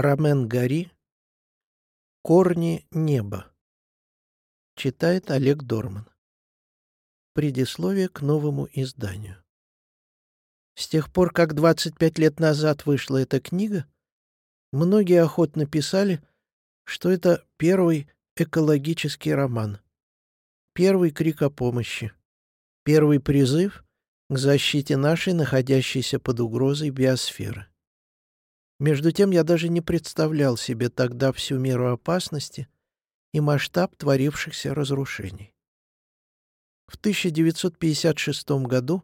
Рамен Гари «Корни неба». Читает Олег Дорман. Предисловие к новому изданию. С тех пор, как 25 лет назад вышла эта книга, многие охотно писали, что это первый экологический роман, первый крик о помощи, первый призыв к защите нашей, находящейся под угрозой биосферы. Между тем я даже не представлял себе тогда всю меру опасности и масштаб творившихся разрушений. В 1956 году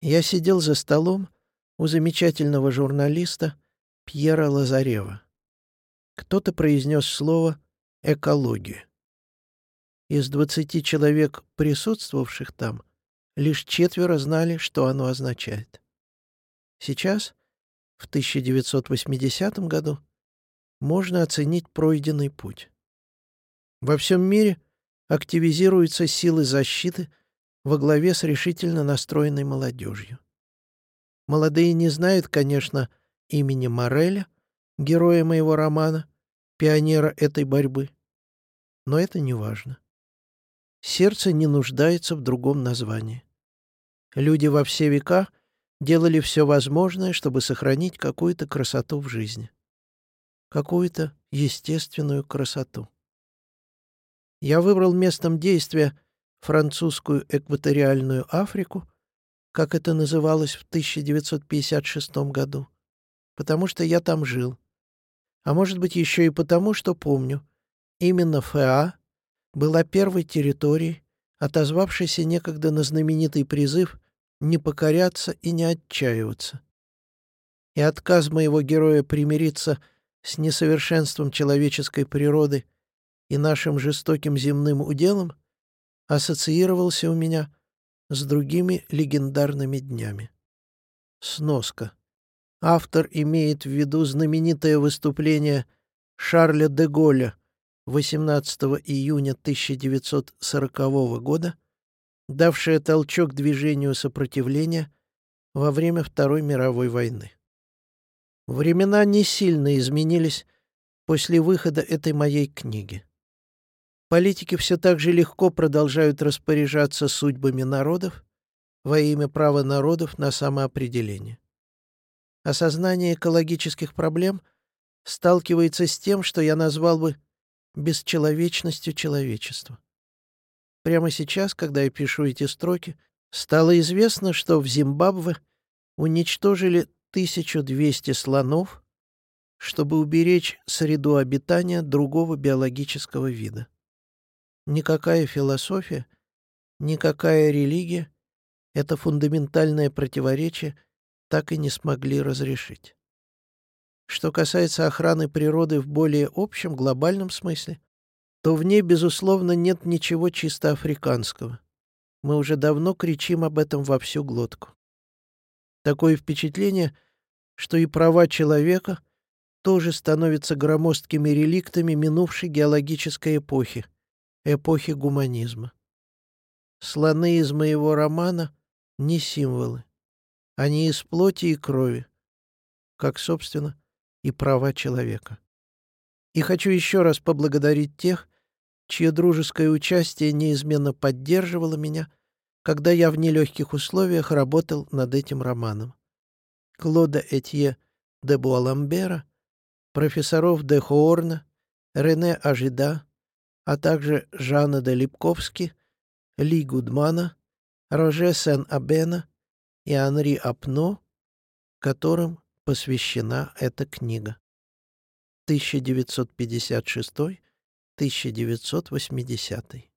я сидел за столом у замечательного журналиста Пьера Лазарева. Кто-то произнес слово «экология». Из двадцати человек, присутствовавших там, лишь четверо знали, что оно означает. Сейчас в 1980 году можно оценить пройденный путь. Во всем мире активизируются силы защиты во главе с решительно настроенной молодежью. Молодые не знают, конечно, имени Мореля, героя моего романа, пионера этой борьбы. Но это не важно. Сердце не нуждается в другом названии. Люди во все века делали все возможное, чтобы сохранить какую-то красоту в жизни. Какую-то естественную красоту. Я выбрал местом действия французскую экваториальную Африку, как это называлось в 1956 году, потому что я там жил. А может быть, еще и потому, что помню, именно ФА была первой территорией, отозвавшейся некогда на знаменитый призыв не покоряться и не отчаиваться. И отказ моего героя примириться с несовершенством человеческой природы и нашим жестоким земным уделом ассоциировался у меня с другими легендарными днями. Сноска. Автор имеет в виду знаменитое выступление Шарля де Голля 18 июня 1940 года давшая толчок движению сопротивления во время Второй мировой войны. Времена не сильно изменились после выхода этой моей книги. Политики все так же легко продолжают распоряжаться судьбами народов во имя права народов на самоопределение. Осознание экологических проблем сталкивается с тем, что я назвал бы бесчеловечностью человечества. Прямо сейчас, когда я пишу эти строки, стало известно, что в Зимбабве уничтожили 1200 слонов, чтобы уберечь среду обитания другого биологического вида. Никакая философия, никакая религия это фундаментальное противоречие так и не смогли разрешить. Что касается охраны природы в более общем, глобальном смысле, то в ней, безусловно, нет ничего чисто африканского. Мы уже давно кричим об этом во всю глотку. Такое впечатление, что и права человека тоже становятся громоздкими реликтами минувшей геологической эпохи, эпохи гуманизма. Слоны из моего романа — не символы. Они из плоти и крови, как, собственно, и права человека. И хочу еще раз поблагодарить тех, чье дружеское участие неизменно поддерживало меня, когда я в нелегких условиях работал над этим романом. Клода Этье де Буаламбера, профессоров де Хоорна, Рене Ажида, а также Жана де Липковски, Ли Гудмана, Роже Сен-Абена и Анри Апно, которым посвящена эта книга. 1956-1980